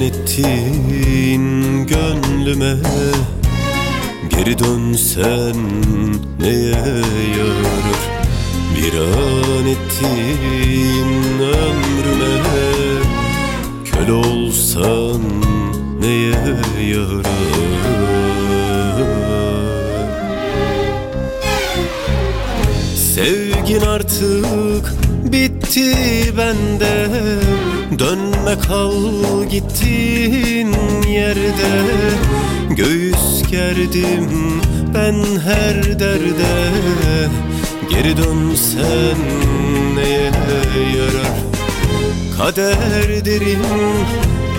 ettin gönlüme. Geri dönsen neye yarar Bir an ettin ömrüme. Köle olsan neye yarar Sevgin artık bitti bende. Dönme kal gittin yerde. Göğüs gerdim ben her derde. Geri dönsen neye yarar? Kaderdirim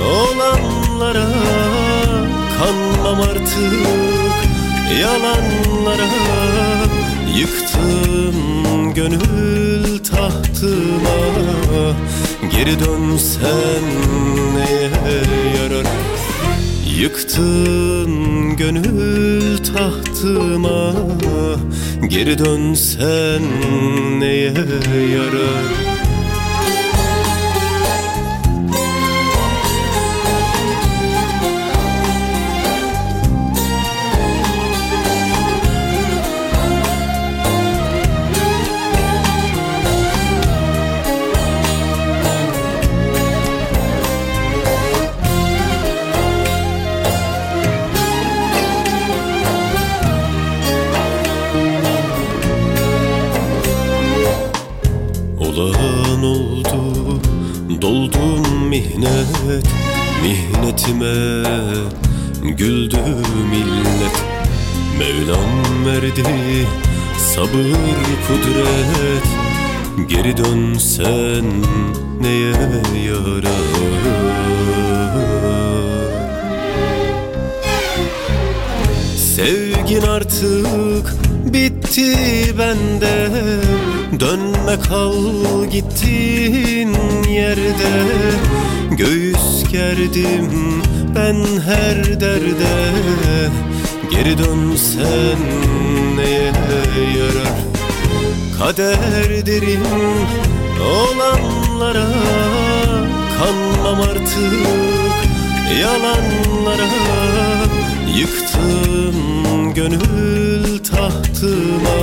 olanlara Kanmam artık yalanlara Yıktın gönül tahtıma. Geri dönsen neye yarar? Yıktın gönül tahtıma. Geri dönsen neye yarar Olan oldu doldum mihnet Mihnetime güldü millet Mevlam verdi sabır kudret. Geri dönsen neye yarar Sevgin artık bitti bende. Dönme kal gittin yerde. Göğüs gerdim ben her derde. Geri dönsen neye yarar? Kaderdirim olanlara Kanmam artık yalanlara Yıktın gönül tahtıma.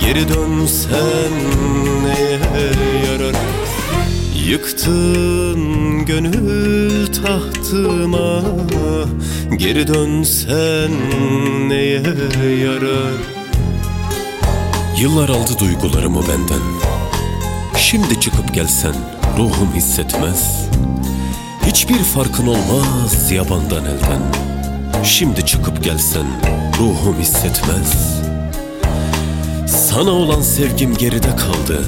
Geri dönsen neye yarar? Yıktın gönül tahtıma. Geri dönsen neye yarar? Yıllar aldı duygularımı benden. Şimdi çıkıp gelsen ruhum hissetmez Hiçbir farkın olmaz yabandan elden. Şimdi çıkıp gelsen ruhum hissetmez. Sana olan sevgim geride kaldı.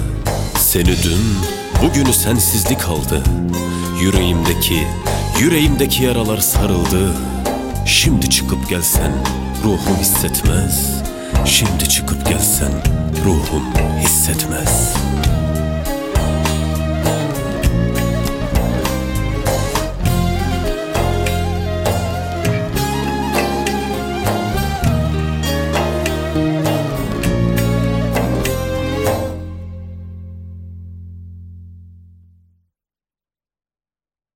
Seni dün, bugünü sensizlik aldı. Yüreğimdeki, yüreğimdeki yaralar sarıldı. Şimdi çıkıp gelsen ruhum hissetmez. Şimdi çıkıp gelsen ruhum hissetmez